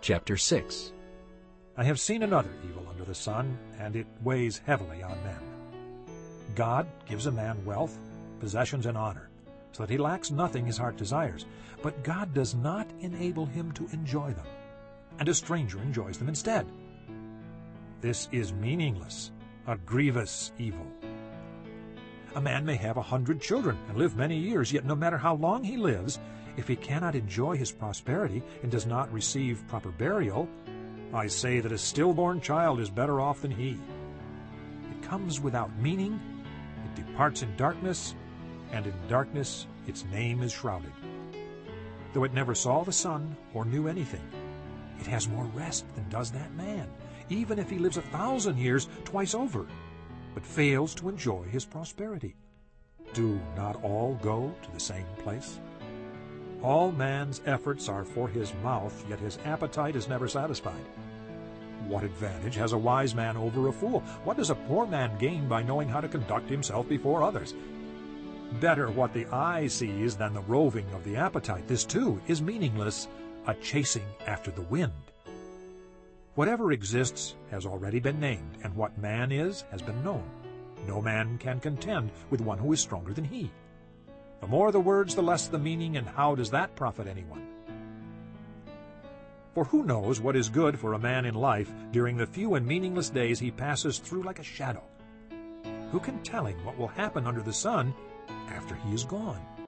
Chapter 6 I have seen another evil under the sun, and it weighs heavily on men. God gives a man wealth, possessions, and honor, so that he lacks nothing his heart desires. But God does not enable him to enjoy them, and a stranger enjoys them instead. This is meaningless, a grievous evil. A man may have a hundred children and live many years, yet no matter how long he lives, if he cannot enjoy his prosperity and does not receive proper burial, I say that a stillborn child is better off than he. It comes without meaning, it departs in darkness, and in darkness its name is shrouded. Though it never saw the sun or knew anything, it has more rest than does that man, even if he lives a thousand years twice over, but fails to enjoy his prosperity. Do not all go to the same place? All man's efforts are for his mouth, yet his appetite is never satisfied. What advantage has a wise man over a fool? What does a poor man gain by knowing how to conduct himself before others? Better what the eye sees than the roving of the appetite. This, too, is meaningless, a chasing after the wind. Whatever exists has already been named, and what man is has been known. No man can contend with one who is stronger than he. The more the words, the less the meaning, and how does that profit anyone? For who knows what is good for a man in life during the few and meaningless days he passes through like a shadow? Who can tell him what will happen under the sun after he is gone?